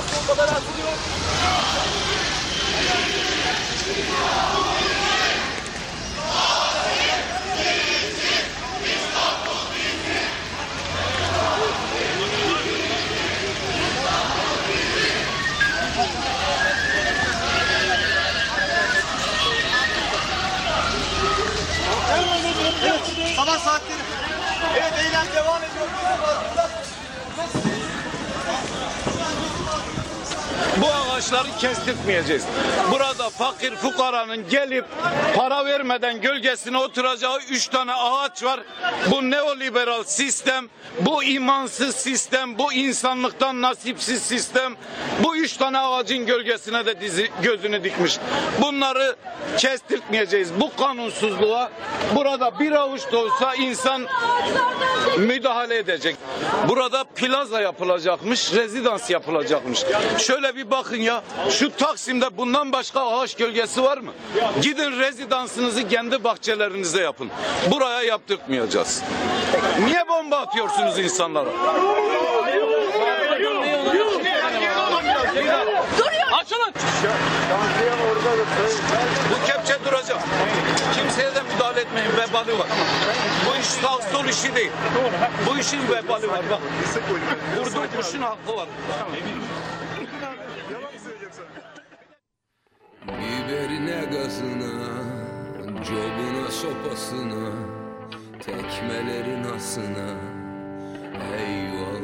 gaz bombaları atılıyor. Sabah saatleri. Evet eylem devam ediyor. Bu ağaçları kestirtmeyeceğiz. Burada fakir fukaranın gelip para vermeden gölgesine oturacağı üç tane ağaç var. Bu neoliberal sistem, bu imansız sistem, bu insanlıktan nasipsiz sistem. Bu üç tane ağacın gölgesine de dizi, gözünü dikmiş. Bunları kestirtmeyeceğiz. Bu kanunsuzluğa burada bir avuç da olsa insan müdahale edecek. Burada plaza yapılacakmış, rezidans yapılacakmış. Şöyle bir bakın ya, şu Taksim'de bundan başka ağaç gölgesi var mı? Gidin rezidansınızı kendi bahçelerinize yapın. Buraya yaptırtmayacağız. Niye bomba atıyorsunuz insanlara? Açılın! Bu kepçe duracak. Kimseye de müdahale etmeyin. Vebali var. Bu iş sağ sol işi değil. Bu işin vebali var. Bak. Vurduğun kuşun hakkı var. Biberine gazına, cobuna sopasına, tekmelerin asına. Eyvallah,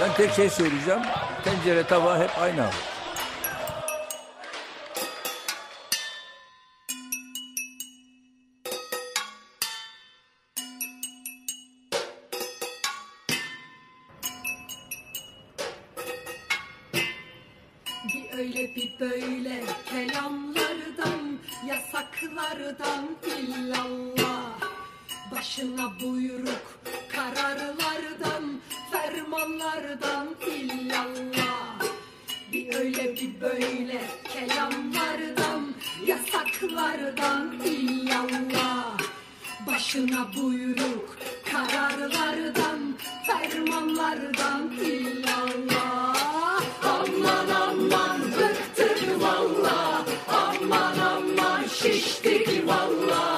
Ben tek şey söyleyeceğim. Tencere, tava hep aynı abi. Başına buyruk kararlardan, fermanlardan illallah. Bir öyle bir böyle kelamlardan, yasaklardan illallah. Başına buyruk kararlardan, fermanlardan illallah. Aman aman bıktık valla, aman aman şiştik valla.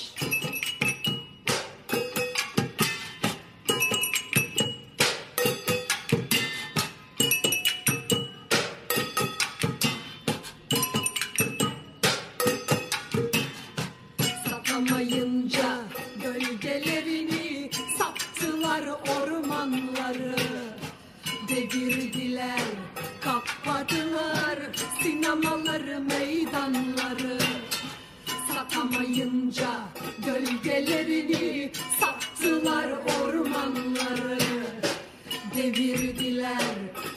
Devirdiler,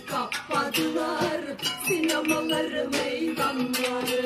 kapadılar sinemaları, meydanları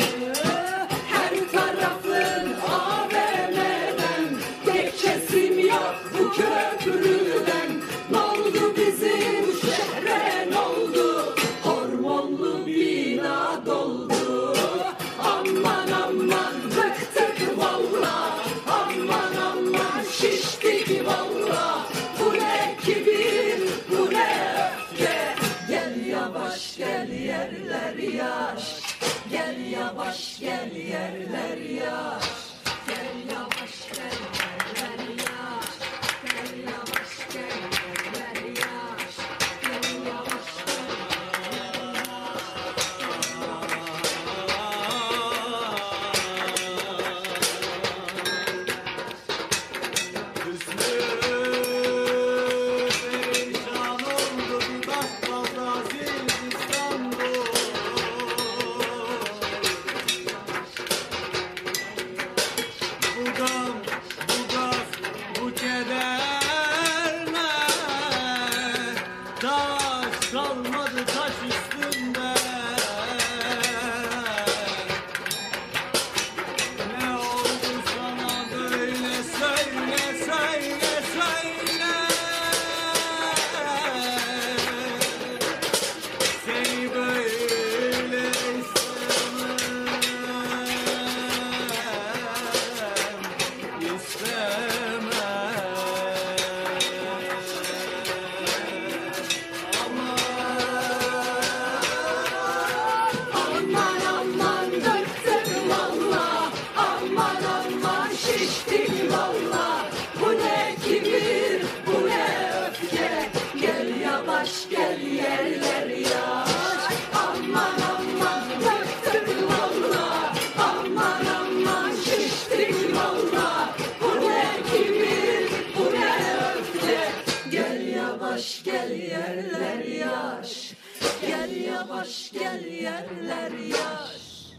yavaş gel yerler yaş Gel yavaş gel yerler yaş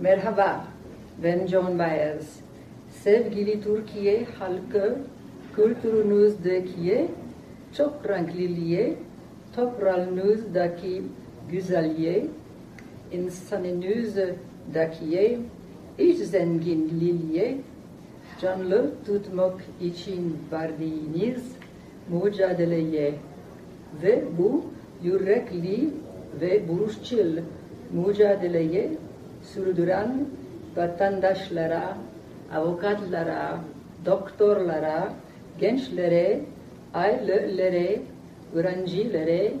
Merhaba, ben John Baez. Sevgili Türkiye halkı, kültürünüzdeki çok renkliliğe, toprağınızdaki güzelliğe, insanınızdaki iç zenginliğe, canlı tutmak için verdiğiniz mücadeleye ve bu yürekli ve buruşçul mücadeleye sürdüren vatandaşlara, avukatlara, doktorlara, gençlere, ailelere, öğrencilere,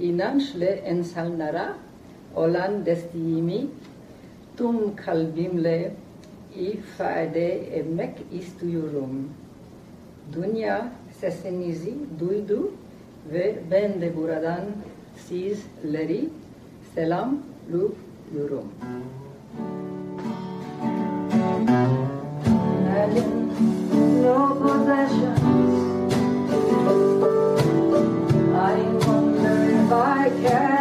inançlı insanlara olan desteğimi tüm kalbimle ifade etmek istiyorum. Dünya sesinizi duydu ve ben de buradan sizleri selamlıyorum. No possessions, I wonder if I can.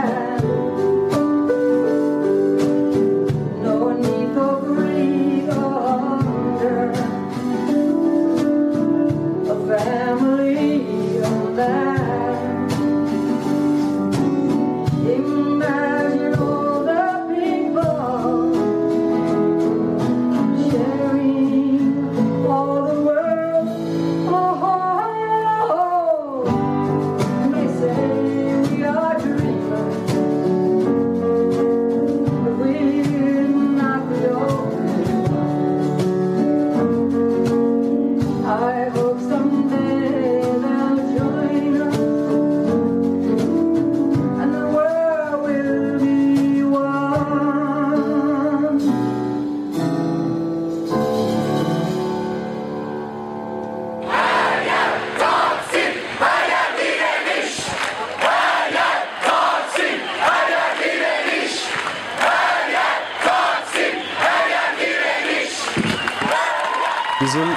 Bizim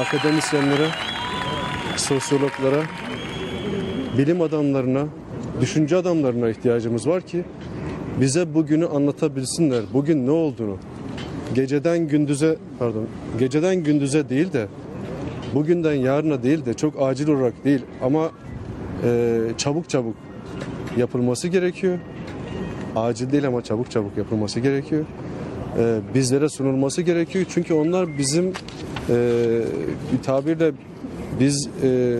akademisyenlere, sosyologlara, bilim adamlarına, düşünce adamlarına ihtiyacımız var ki bize bugünü anlatabilsinler. Bugün ne olduğunu. Geceden gündüze, pardon, geceden gündüze değil de bugünden yarına değil de çok acil olarak değil ama e, çabuk çabuk yapılması gerekiyor. Acil değil ama çabuk çabuk yapılması gerekiyor. E, bizlere sunulması gerekiyor. Çünkü onlar bizim e, bir tabirle biz e,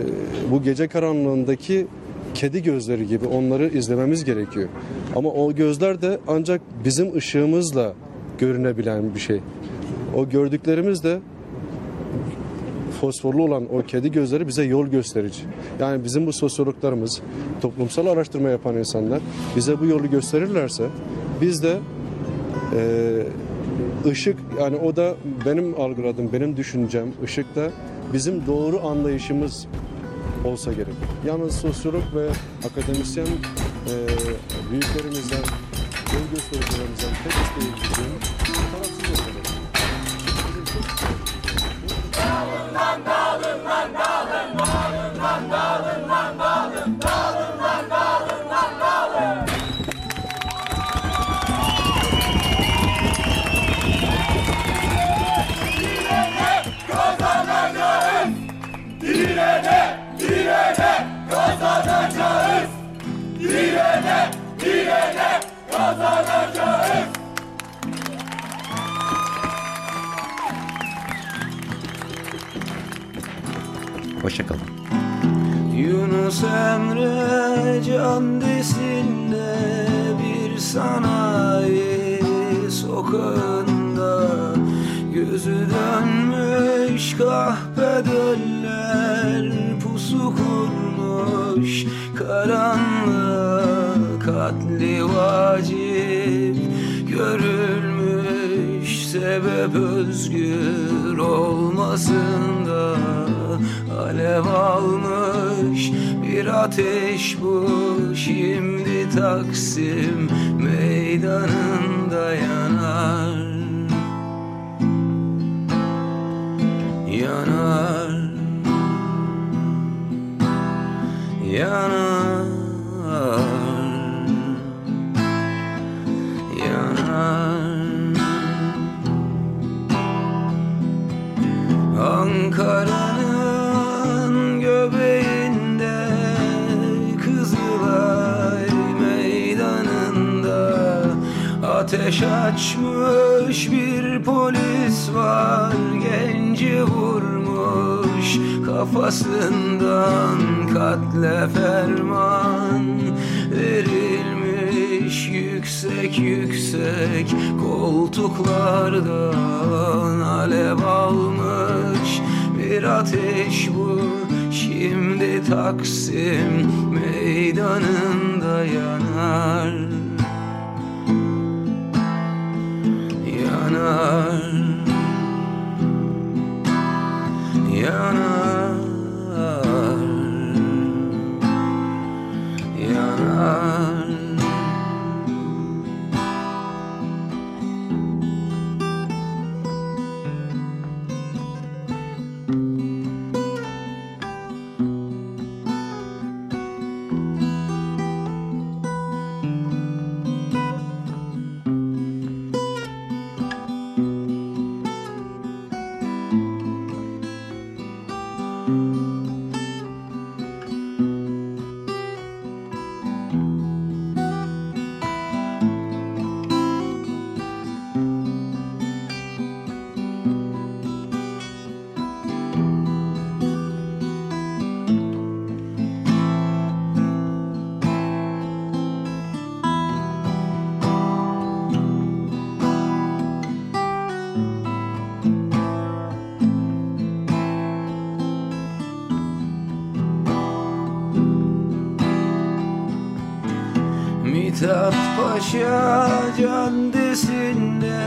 bu gece karanlığındaki kedi gözleri gibi onları izlememiz gerekiyor. Ama o gözler de ancak bizim ışığımızla görünebilen bir şey. O gördüklerimiz de fosforlu olan o kedi gözleri bize yol gösterici. Yani bizim bu sosyologlarımız, toplumsal araştırma yapan insanlar bize bu yolu gösterirlerse biz de e, ışık yani o da benim algıladığım, benim düşüncem ışık da bizim doğru anlayışımız olsa gerek. Yalnız sosyolog ve akademisyen e, büyüklerimizden, yol göstericilerimizden tek isteğim Hoşçakalın. Yunus Emre can desin de bir sanayi sokağında Gözü dönmüş kahpe döller pusu kurmuş karanlığa Katli vacip görülmüş sebep özgür olmasında Alev almış bir ateş bu. Şimdi Taksim meydanında yanar. Yanar. Yanar Ankara'nın göbeğinde Kızılay meydanında Ateş açmış bir polis var. Genci vurmuş kafasından Katle ferman. Verilmiş Yüksek yüksek koltuklardan Alev almış bir ateş bu. Şimdi Taksim meydanında yanar Paşa Caddesi'nde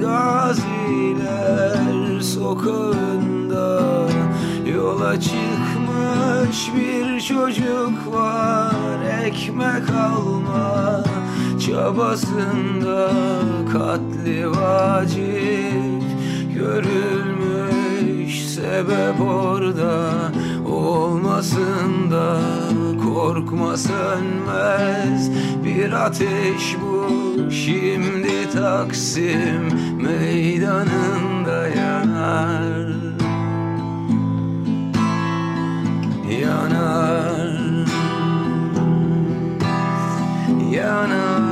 Gaziler sokağında. Yola çıkmış bir çocuk var Ekmek alma çabasında. Katli vacip görülmüş Sebep orada olmasın da Korkma sönmez. Bir ateş bu Şimdi Taksim meydanında Yanar. Yanar. Yanar